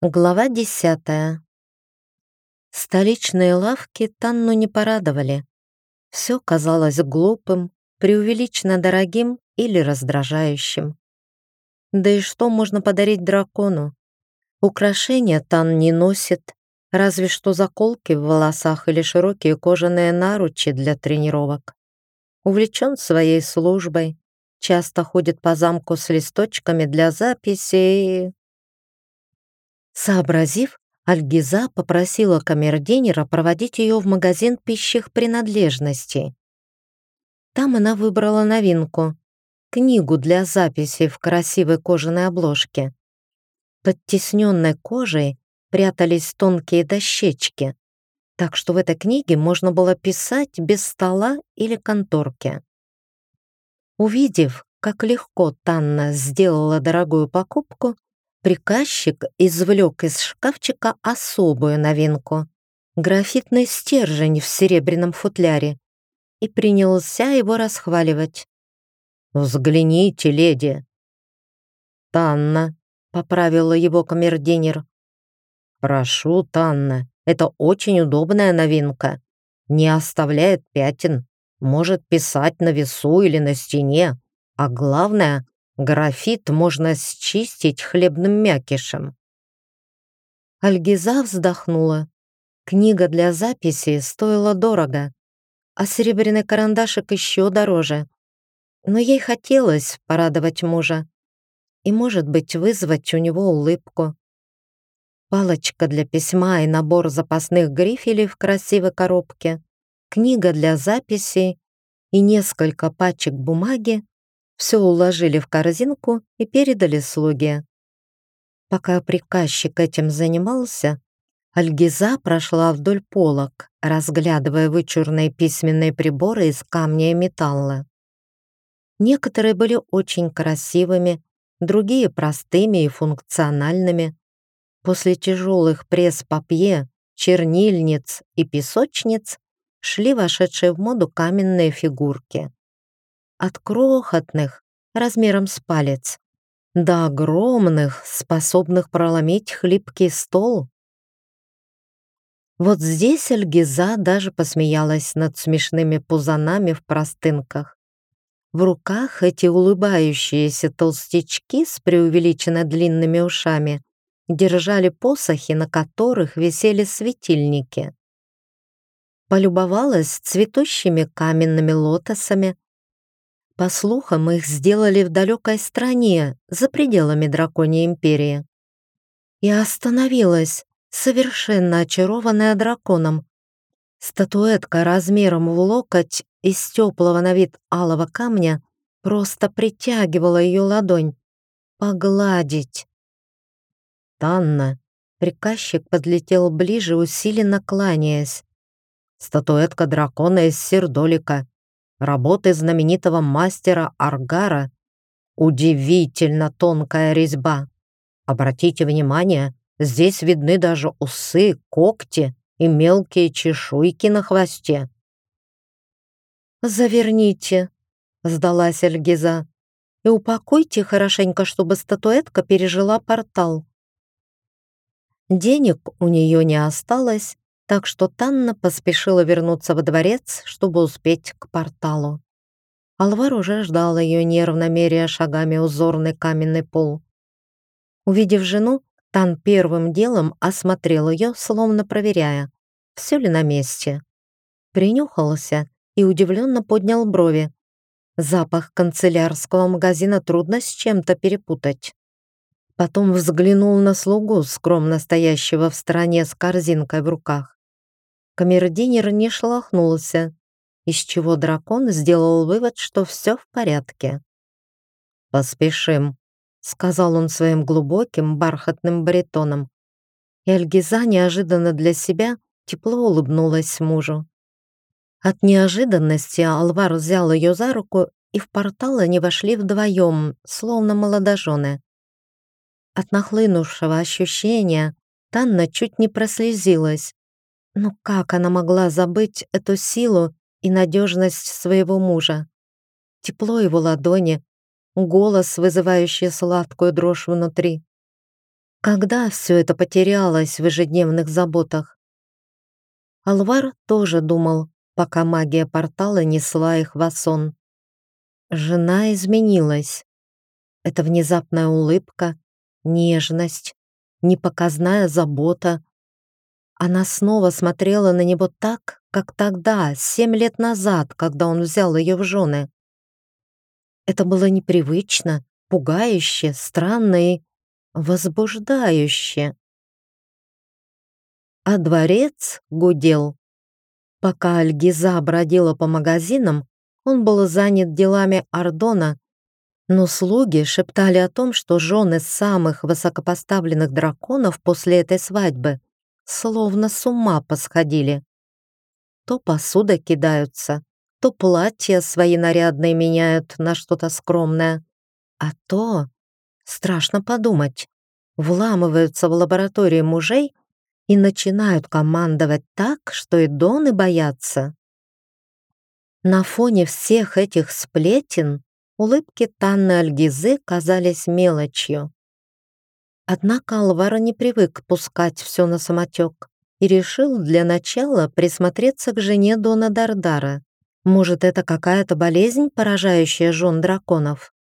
Глава десятая. Столичные лавки Танну не порадовали. Все казалось глупым, преувеличенно дорогим или раздражающим. Да и что можно подарить дракону? Украшения Тан не носит, разве что заколки в волосах или широкие кожаные наручи для тренировок. Увлечен своей службой, часто ходит по замку с листочками для записей Сообразив, Альгиза попросила камердинера проводить ее в магазин пищих принадлежностей. Там она выбрала новинку — книгу для записей в красивой кожаной обложке. Под тесненной кожей прятались тонкие дощечки, так что в этой книге можно было писать без стола или конторки. Увидев, как легко Танна сделала дорогую покупку, Приказчик извлек из шкафчика особую новинку — графитный стержень в серебряном футляре и принялся его расхваливать. «Взгляните, леди!» «Танна», — поправила его камердинер. «Прошу, Танна, это очень удобная новинка. Не оставляет пятен, может писать на весу или на стене, а главное, Графит можно счистить хлебным мякишем. Альгиза вздохнула. Книга для записи стоила дорого, а серебряный карандашик еще дороже. Но ей хотелось порадовать мужа и, может быть, вызвать у него улыбку. Палочка для письма и набор запасных грифелей в красивой коробке, книга для записей и несколько пачек бумаги все уложили в корзинку и передали слуге. Пока приказчик этим занимался, Альгиза прошла вдоль полок, разглядывая вычурные письменные приборы из камня и металла. Некоторые были очень красивыми, другие простыми и функциональными. После тяжелых пресс-папье, чернильниц и песочниц шли вошедшие в моду каменные фигурки от крохотных, размером с палец, до огромных, способных проломить хлипкий стол. Вот здесь Альгиза даже посмеялась над смешными пузанами в простынках. В руках эти улыбающиеся толстячки с преувеличенно длинными ушами держали посохи, на которых висели светильники. Полюбовалась цветущими каменными лотосами, по слухам, их сделали в далекой стране, за пределами Драконьей империи. Я остановилась, совершенно очарованная драконом. Статуэтка размером в локоть из теплого на вид алого камня просто притягивала ее ладонь. Погладить. «Танна!» Приказчик подлетел ближе, усиленно кланяясь. «Статуэтка дракона из сердолика работы знаменитого мастера Аргара. Удивительно тонкая резьба. Обратите внимание, здесь видны даже усы, когти и мелкие чешуйки на хвосте. «Заверните», — сдалась Эльгиза, «и упакуйте хорошенько, чтобы статуэтка пережила портал». Денег у нее не осталось, так что Танна поспешила вернуться во дворец, чтобы успеть к порталу. Алвар уже ждал ее, нервно меряя шагами узорный каменный пол. Увидев жену, Тан первым делом осмотрел ее, словно проверяя, все ли на месте. Принюхался и удивленно поднял брови. Запах канцелярского магазина трудно с чем-то перепутать. Потом взглянул на слугу, скромно стоящего в стороне с корзинкой в руках. Камердинер не шелохнулся, из чего дракон сделал вывод, что все в порядке. «Поспешим», — сказал он своим глубоким бархатным баритоном. И Альгиза неожиданно для себя тепло улыбнулась мужу. От неожиданности Алвар взял ее за руку, и в портал они вошли вдвоем, словно молодожены. От нахлынувшего ощущения Танна чуть не прослезилась, но как она могла забыть эту силу и надежность своего мужа? Тепло его ладони, голос, вызывающий сладкую дрожь внутри. Когда все это потерялось в ежедневных заботах? Алвар тоже думал, пока магия портала несла их в сон. Жена изменилась. Это внезапная улыбка, нежность, непоказная забота. Она снова смотрела на него так, как тогда, семь лет назад, когда он взял ее в жены. Это было непривычно, пугающе, странно и возбуждающе. А дворец гудел. Пока Альгиза бродила по магазинам, он был занят делами Ардона, но слуги шептали о том, что жены самых высокопоставленных драконов после этой свадьбы словно с ума посходили. То посуда кидаются, то платья свои нарядные меняют на что-то скромное, а то, страшно подумать, вламываются в лаборатории мужей и начинают командовать так, что и доны боятся. На фоне всех этих сплетен улыбки Танны Альгизы казались мелочью. Однако Алвара не привык пускать все на самотек и решил для начала присмотреться к жене Дона Дардара. Может, это какая-то болезнь, поражающая жен драконов?